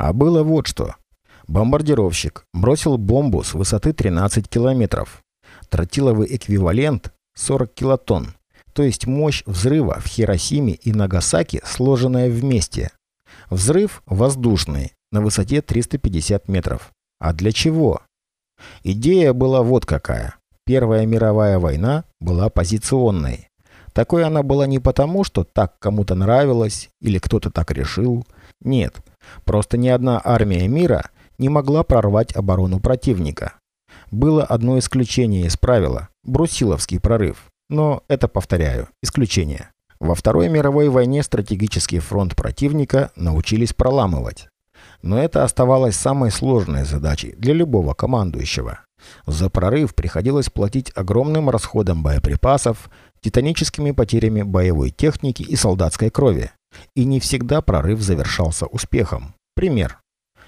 А было вот что. Бомбардировщик бросил бомбу с высоты 13 километров. Тротиловый эквивалент 40 килотонн, то есть мощь взрыва в Хиросиме и Нагасаки, сложенная вместе. Взрыв воздушный, на высоте 350 метров. А для чего? Идея была вот какая. Первая мировая война была позиционной. Такой она была не потому, что так кому-то нравилось или кто-то так решил. Нет, просто ни одна армия мира не могла прорвать оборону противника. Было одно исключение из правила – Брусиловский прорыв. Но это, повторяю, исключение. Во Второй мировой войне стратегический фронт противника научились проламывать. Но это оставалось самой сложной задачей для любого командующего. За прорыв приходилось платить огромным расходом боеприпасов, титаническими потерями боевой техники и солдатской крови. И не всегда прорыв завершался успехом. Пример.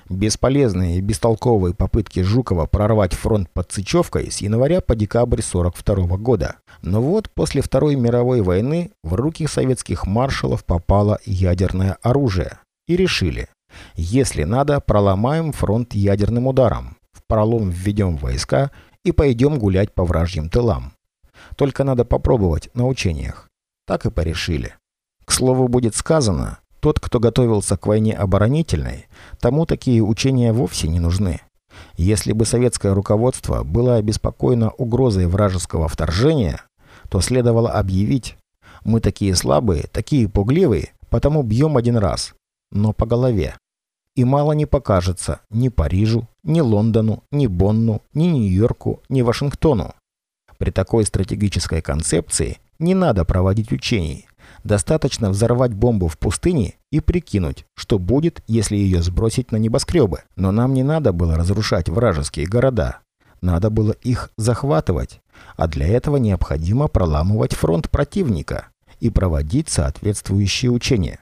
Бесполезные и бестолковые попытки Жукова прорвать фронт под Сычевкой с января по декабрь 42 года. Но вот после Второй мировой войны в руки советских маршалов попало ядерное оружие. И решили, если надо, проломаем фронт ядерным ударом, в пролом введем войска и пойдем гулять по вражьим тылам. Только надо попробовать на учениях. Так и порешили. К слову, будет сказано, тот, кто готовился к войне оборонительной, тому такие учения вовсе не нужны. Если бы советское руководство было обеспокоено угрозой вражеского вторжения, то следовало объявить «Мы такие слабые, такие пугливые, потому бьем один раз, но по голове». И мало не покажется ни Парижу, ни Лондону, ни Бонну, ни Нью-Йорку, ни Вашингтону. При такой стратегической концепции не надо проводить учений. Достаточно взорвать бомбу в пустыне и прикинуть, что будет, если ее сбросить на небоскребы. Но нам не надо было разрушать вражеские города. Надо было их захватывать. А для этого необходимо проламывать фронт противника и проводить соответствующие учения.